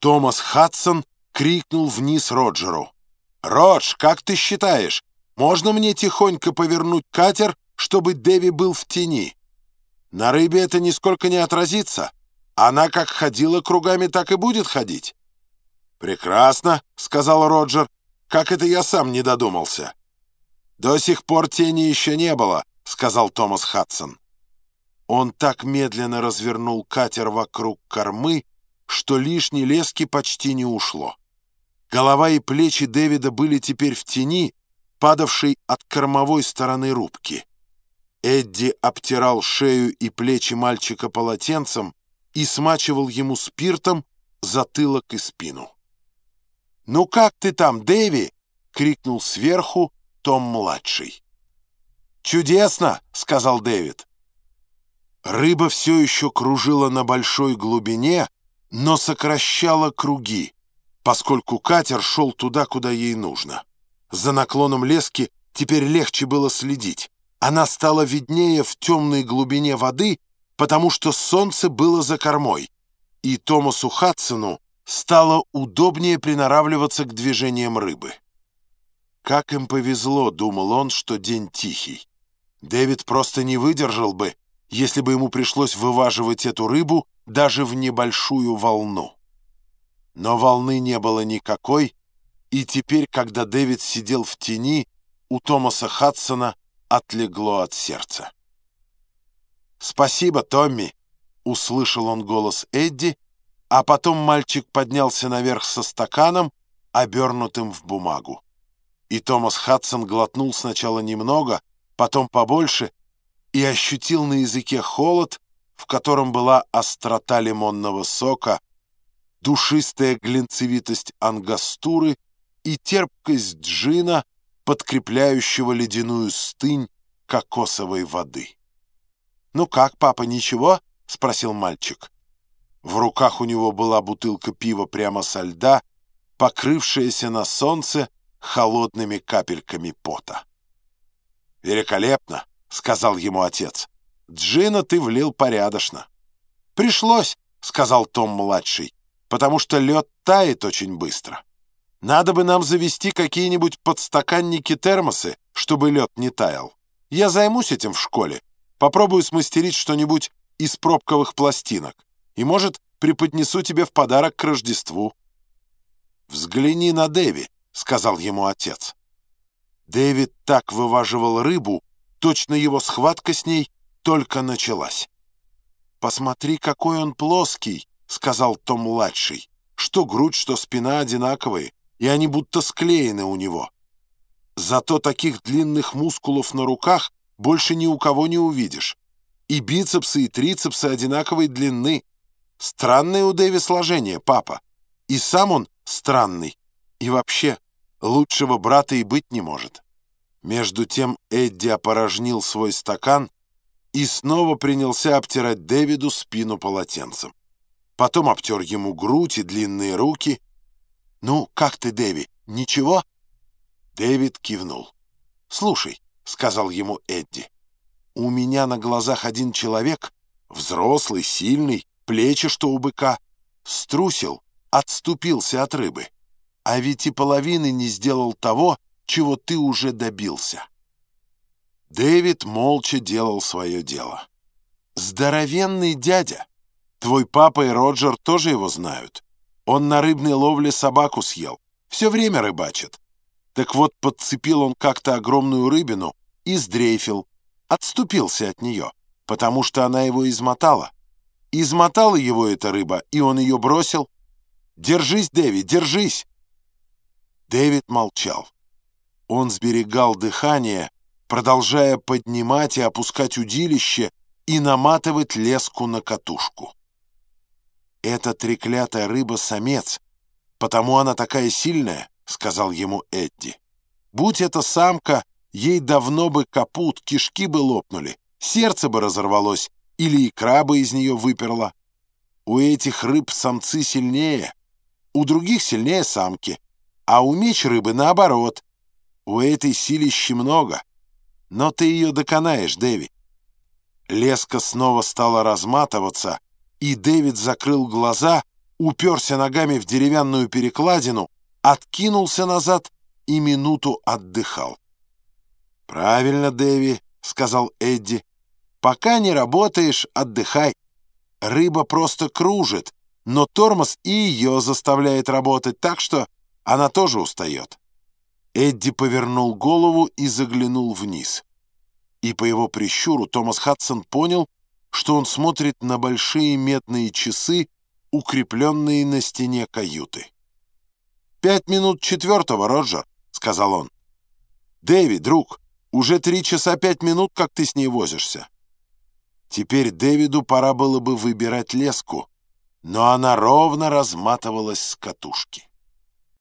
Томас Хадсон крикнул вниз Роджеру. «Родж, как ты считаешь, можно мне тихонько повернуть катер, чтобы Дэви был в тени? На рыбе это нисколько не отразится. Она как ходила кругами, так и будет ходить». «Прекрасно», — сказал Роджер. «Как это я сам не додумался?» «До сих пор тени еще не было», — сказал Томас Хадсон. Он так медленно развернул катер вокруг кормы, что лишней лески почти не ушло. Голова и плечи Дэвида были теперь в тени, падавшей от кормовой стороны рубки. Эдди обтирал шею и плечи мальчика полотенцем и смачивал ему спиртом затылок и спину. «Ну как ты там, Дэви?» — крикнул сверху Том-младший. «Чудесно!» — сказал Дэвид. Рыба все еще кружила на большой глубине, но сокращала круги, поскольку катер шел туда, куда ей нужно. За наклоном лески теперь легче было следить. Она стала виднее в темной глубине воды, потому что солнце было за кормой, и Томасу Хадсону стало удобнее приноравливаться к движениям рыбы. Как им повезло, думал он, что день тихий. Дэвид просто не выдержал бы, если бы ему пришлось вываживать эту рыбу даже в небольшую волну. Но волны не было никакой, и теперь, когда Дэвид сидел в тени, у Томаса Хадсона отлегло от сердца. «Спасибо, Томми!» — услышал он голос Эдди, а потом мальчик поднялся наверх со стаканом, обернутым в бумагу. И Томас Хадсон глотнул сначала немного, потом побольше, и ощутил на языке холод, в котором была острота лимонного сока, душистая глинцевитость ангастуры и терпкость джина, подкрепляющего ледяную стынь кокосовой воды. «Ну как, папа, ничего?» — спросил мальчик. В руках у него была бутылка пива прямо со льда, покрывшаяся на солнце холодными капельками пота. «Великолепно!» — сказал ему отец. «Джина ты влил порядочно». «Пришлось», — сказал Том-младший, «потому что лед тает очень быстро. Надо бы нам завести какие-нибудь подстаканники-термосы, чтобы лед не таял. Я займусь этим в школе, попробую смастерить что-нибудь из пробковых пластинок и, может, преподнесу тебе в подарок к Рождеству». «Взгляни на Дэви», — сказал ему отец. Дэвид так вываживал рыбу, точно его схватка с ней только началась. «Посмотри, какой он плоский», — сказал Том-младший. «Что грудь, что спина одинаковые, и они будто склеены у него. Зато таких длинных мускулов на руках больше ни у кого не увидишь. И бицепсы, и трицепсы одинаковой длины. Странное у Дэви сложение, папа. И сам он странный. И вообще, лучшего брата и быть не может». Между тем Эдди опорожнил свой стакан и снова принялся обтирать Дэвиду спину полотенцем. Потом обтер ему грудь и длинные руки. «Ну, как ты, Дэви, ничего?» Дэвид кивнул. «Слушай», — сказал ему Эдди, — «у меня на глазах один человек, взрослый, сильный, плечи, что у быка, струсил, отступился от рыбы. А ведь и половины не сделал того, чего ты уже добился». Дэвид молча делал свое дело. «Здоровенный дядя! Твой папа и Роджер тоже его знают. Он на рыбной ловле собаку съел. Все время рыбачит. Так вот, подцепил он как-то огромную рыбину и сдрейфил. Отступился от нее, потому что она его измотала. Измотала его эта рыба, и он ее бросил. «Держись, Дэви, держись!» Дэвид молчал. Он сберегал дыхание, продолжая поднимать и опускать удилище и наматывать леску на катушку. «Эта треклятая рыба-самец, потому она такая сильная», — сказал ему Эдди. «Будь это самка, ей давно бы капут, кишки бы лопнули, сердце бы разорвалось или икра бы из нее выперла. У этих рыб самцы сильнее, у других сильнее самки, а у меч рыбы наоборот. У этой силищи много». Но ты ее доконаешь, Дэви. Леска снова стала разматываться, и Дэвид закрыл глаза, уперся ногами в деревянную перекладину, откинулся назад и минуту отдыхал. «Правильно, Дэви», — сказал Эдди. «Пока не работаешь, отдыхай. Рыба просто кружит, но тормоз и ее заставляет работать, так что она тоже устает». Эдди повернул голову и заглянул вниз. И по его прищуру Томас Хадсон понял, что он смотрит на большие медные часы, укрепленные на стене каюты. «Пять минут четвертого, Роджер», — сказал он. «Дэви, друг, уже три часа пять минут, как ты с ней возишься». Теперь Дэвиду пора было бы выбирать леску, но она ровно разматывалась с катушки.